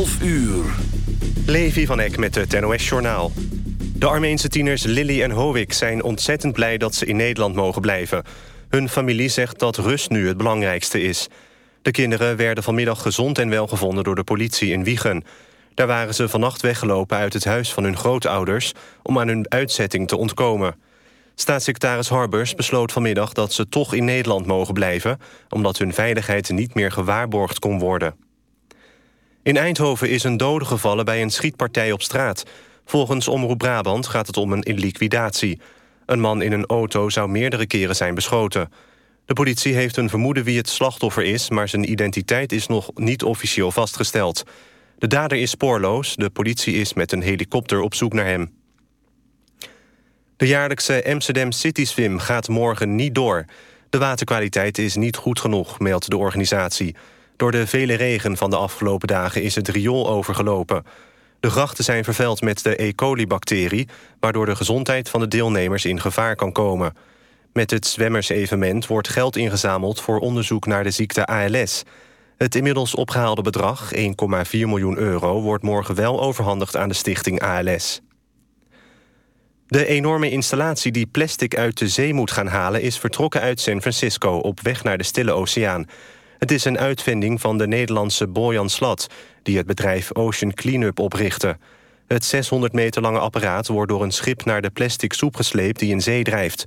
12 uur. Levi van Eck met het NOS-journaal. De Armeense tieners Lily en Howick zijn ontzettend blij dat ze in Nederland mogen blijven. Hun familie zegt dat rust nu het belangrijkste is. De kinderen werden vanmiddag gezond en welgevonden door de politie in Wiegen. Daar waren ze vannacht weggelopen uit het huis van hun grootouders... om aan hun uitzetting te ontkomen. Staatssecretaris Harbers besloot vanmiddag dat ze toch in Nederland mogen blijven... omdat hun veiligheid niet meer gewaarborgd kon worden. In Eindhoven is een dode gevallen bij een schietpartij op straat. Volgens Omroep Brabant gaat het om een liquidatie. Een man in een auto zou meerdere keren zijn beschoten. De politie heeft een vermoeden wie het slachtoffer is... maar zijn identiteit is nog niet officieel vastgesteld. De dader is spoorloos. De politie is met een helikopter op zoek naar hem. De jaarlijkse Amsterdam City Swim gaat morgen niet door. De waterkwaliteit is niet goed genoeg, meldt de organisatie. Door de vele regen van de afgelopen dagen is het riool overgelopen. De grachten zijn vervuild met de E. coli-bacterie... waardoor de gezondheid van de deelnemers in gevaar kan komen. Met het zwemmersevenement wordt geld ingezameld... voor onderzoek naar de ziekte ALS. Het inmiddels opgehaalde bedrag, 1,4 miljoen euro... wordt morgen wel overhandigd aan de stichting ALS. De enorme installatie die plastic uit de zee moet gaan halen... is vertrokken uit San Francisco op weg naar de Stille Oceaan. Het is een uitvinding van de Nederlandse Bojan Slat... die het bedrijf Ocean Cleanup oprichtte. Het 600 meter lange apparaat wordt door een schip... naar de plastic soep gesleept die in zee drijft.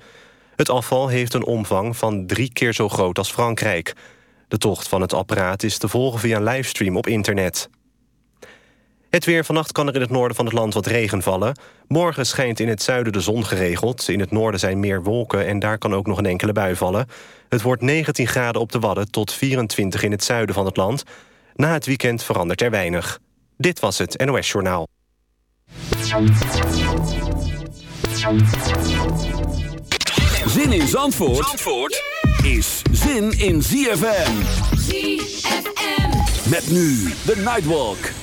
Het afval heeft een omvang van drie keer zo groot als Frankrijk. De tocht van het apparaat is te volgen via een livestream op internet. Het weer vannacht kan er in het noorden van het land wat regen vallen. Morgen schijnt in het zuiden de zon geregeld. In het noorden zijn meer wolken en daar kan ook nog een enkele bui vallen. Het wordt 19 graden op de Wadden tot 24 in het zuiden van het land. Na het weekend verandert er weinig. Dit was het NOS Journaal. Zin in Zandvoort, Zandvoort is zin in ZFM. ZFM. Met nu de Nightwalk.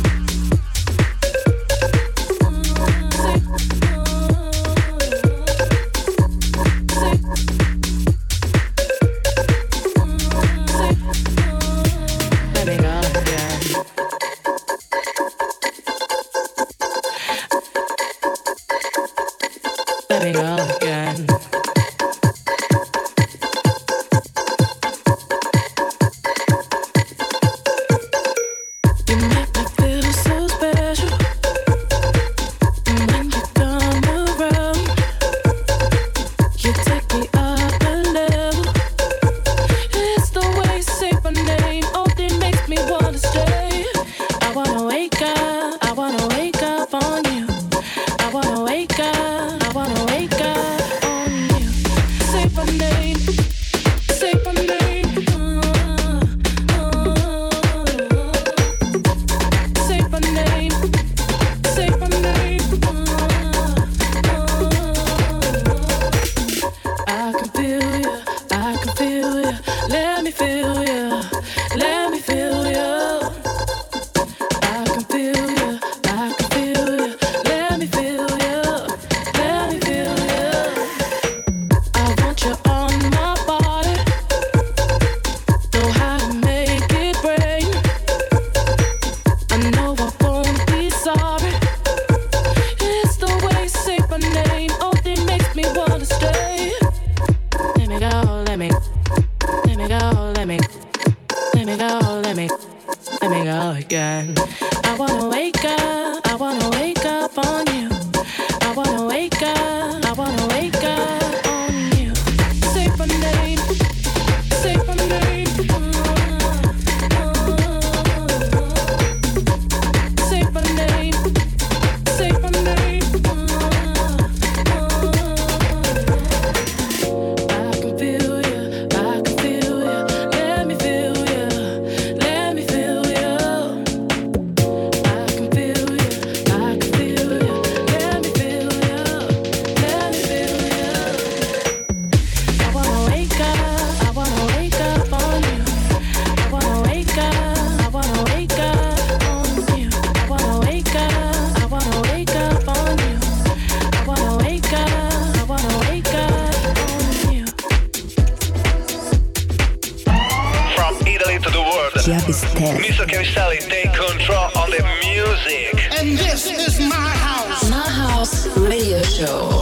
Cristela. Mr. Cristelli, take control of the music. And this is my house. My house radio show.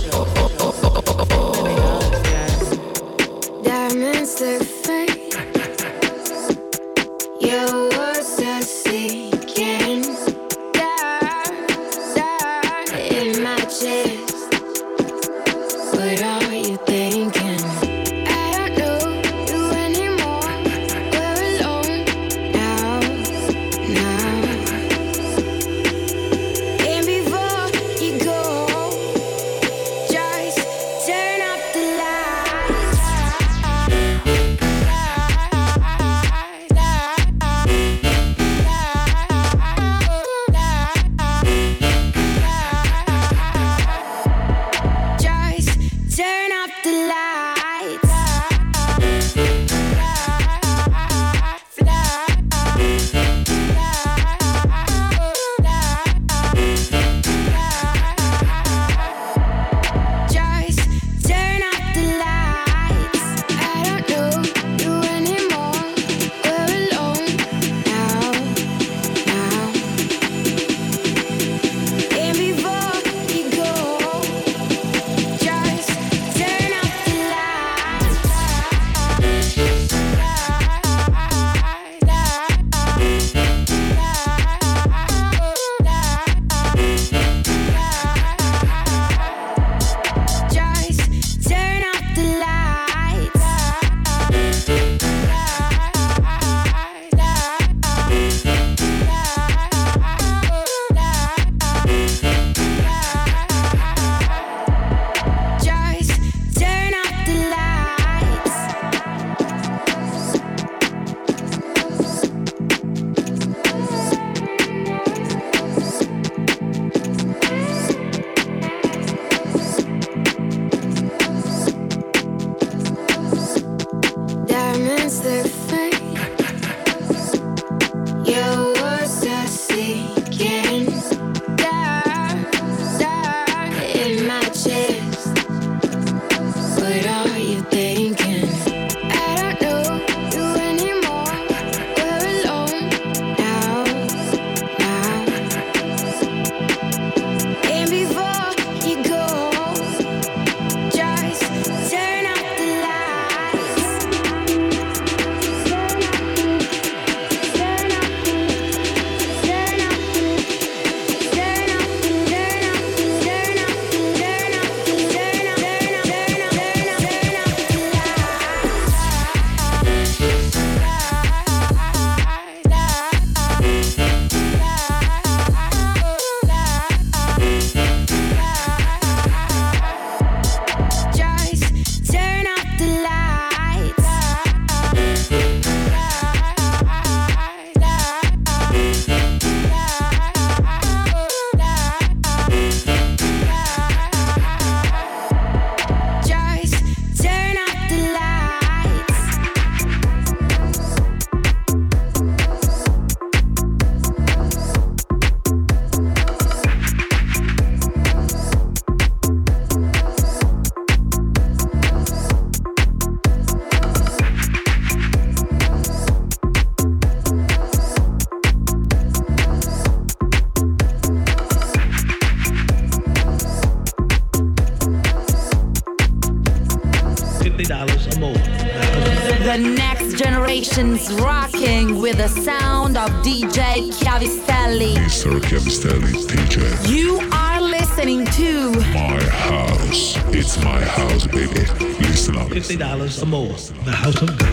It's rocking with the sound of DJ Chiavistelli. Mr. Chiavistelli, DJ. You are listening to My House. It's my house, baby. Listen up. $50 or more. The House of God.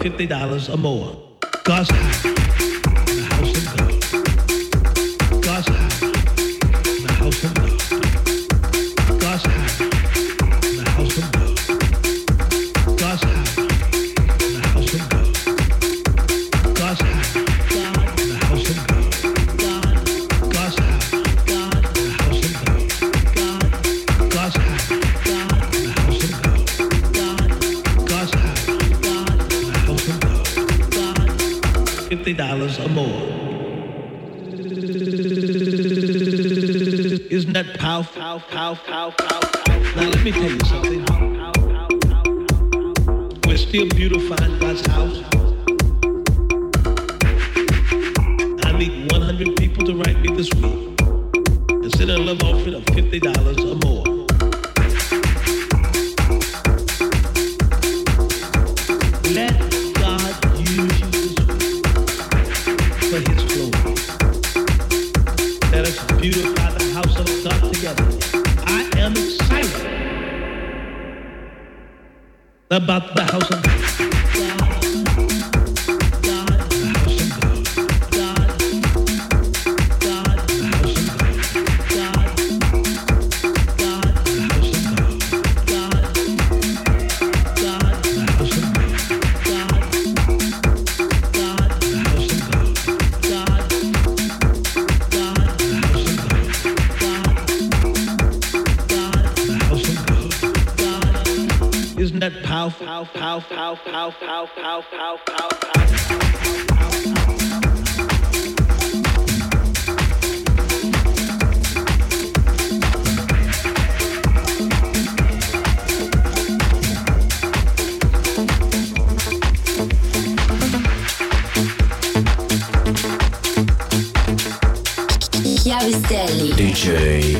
$50 or more. God's house. Now let me tell you something. about the house. pow pow pow pow pow pow pow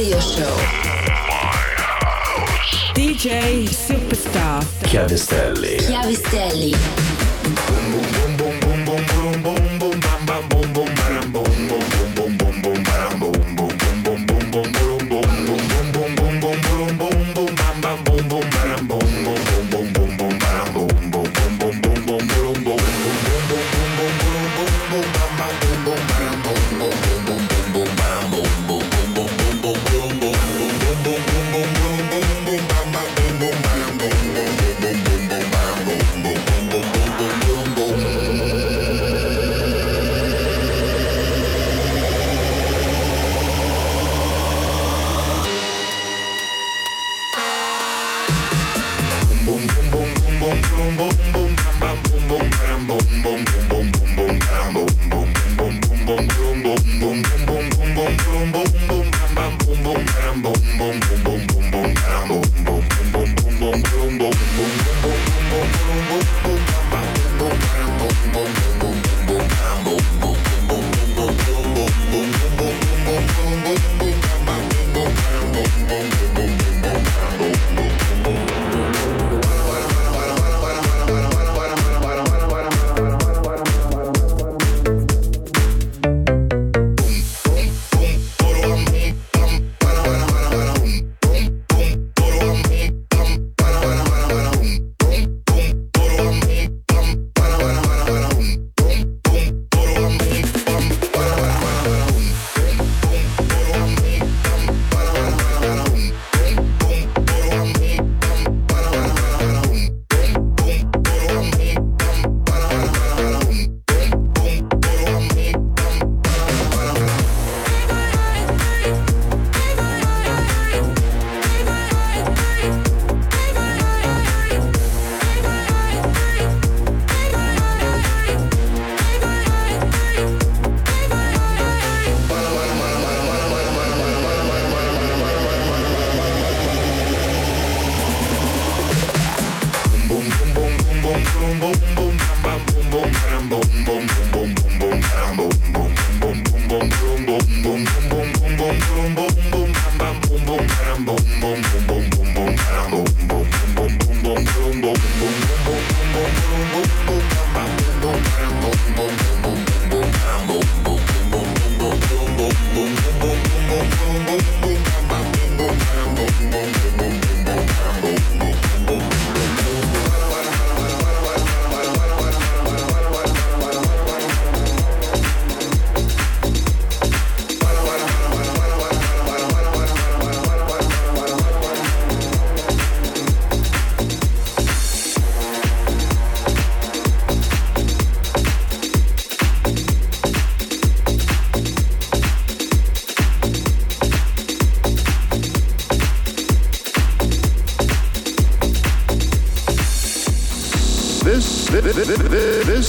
Radio Show. DJ Superstar. Chiavistelli. Chiavestelli. Boom, boom, boom, boom.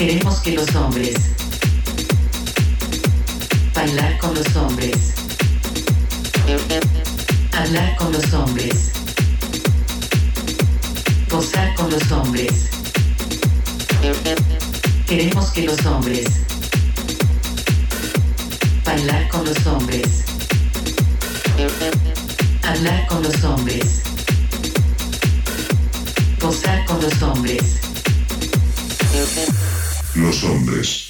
Queremos que los hombres bailar con los hombres, hablar con los hombres, gozar con los hombres. Queremos que los hombres bailar con los hombres, hablar con los hombres, gozar con los hombres. Los Hombres.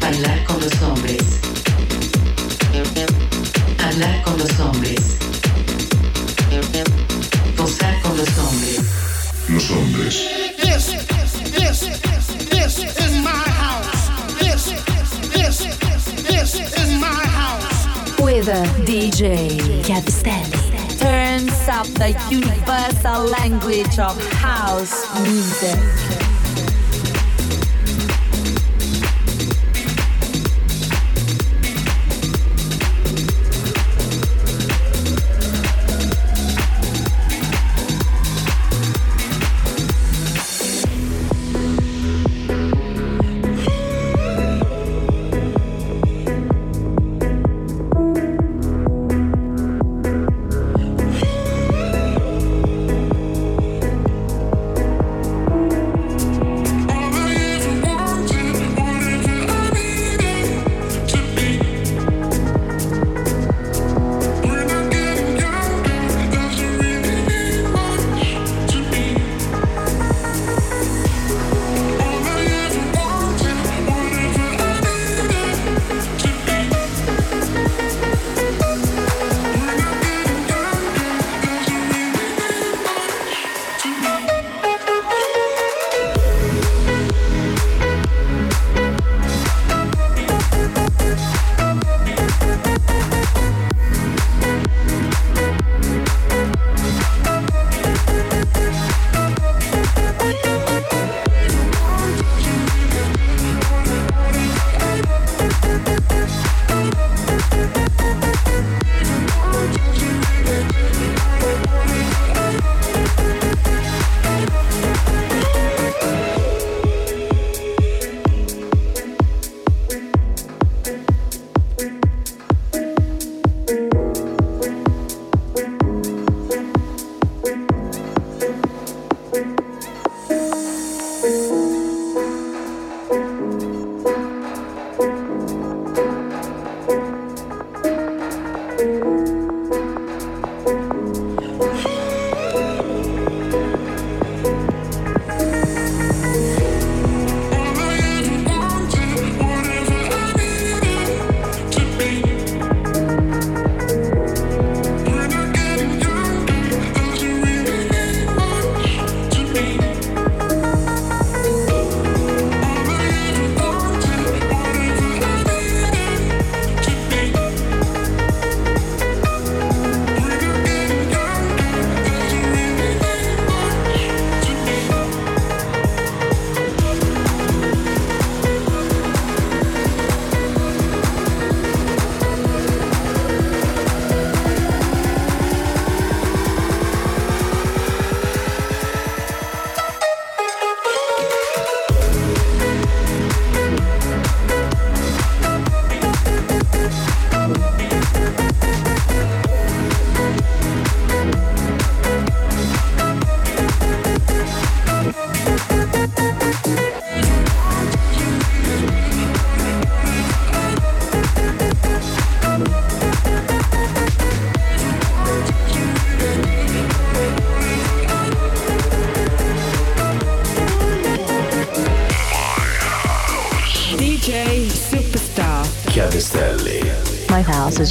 bailar con los hombres, hablar con los hombres, gozar con los hombres. Los Hombres. This, this, this is my house. This, this, this is my house. With DJ Chiavistelli. Turns up the universal language of house music.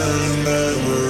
something that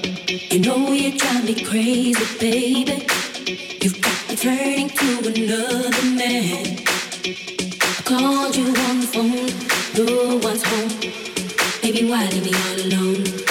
you know you drive me crazy, baby. You've got me turning to another man. I called you on the phone, no one's home. Baby, why leave me all alone?